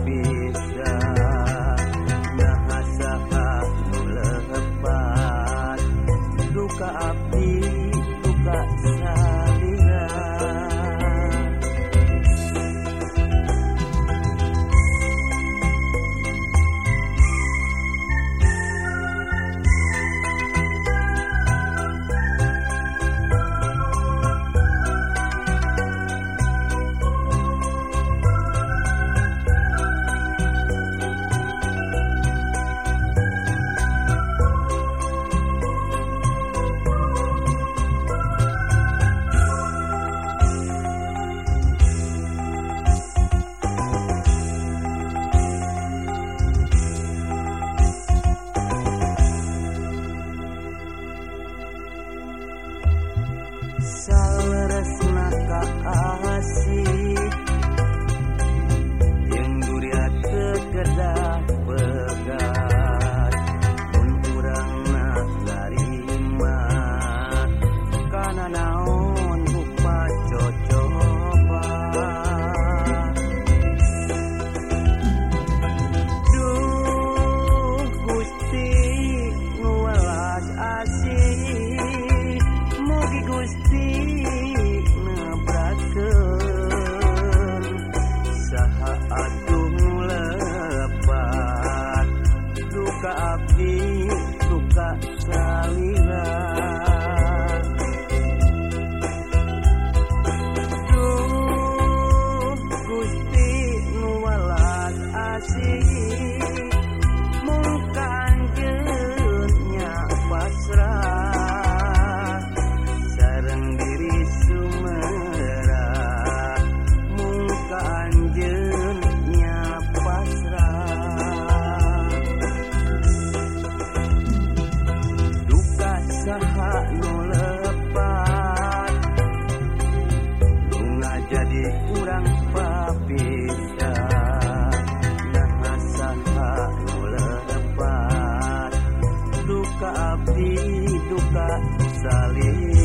bisa nahasa lepat duka api now. kurang papisa nah saha lepat duka abdi duka salih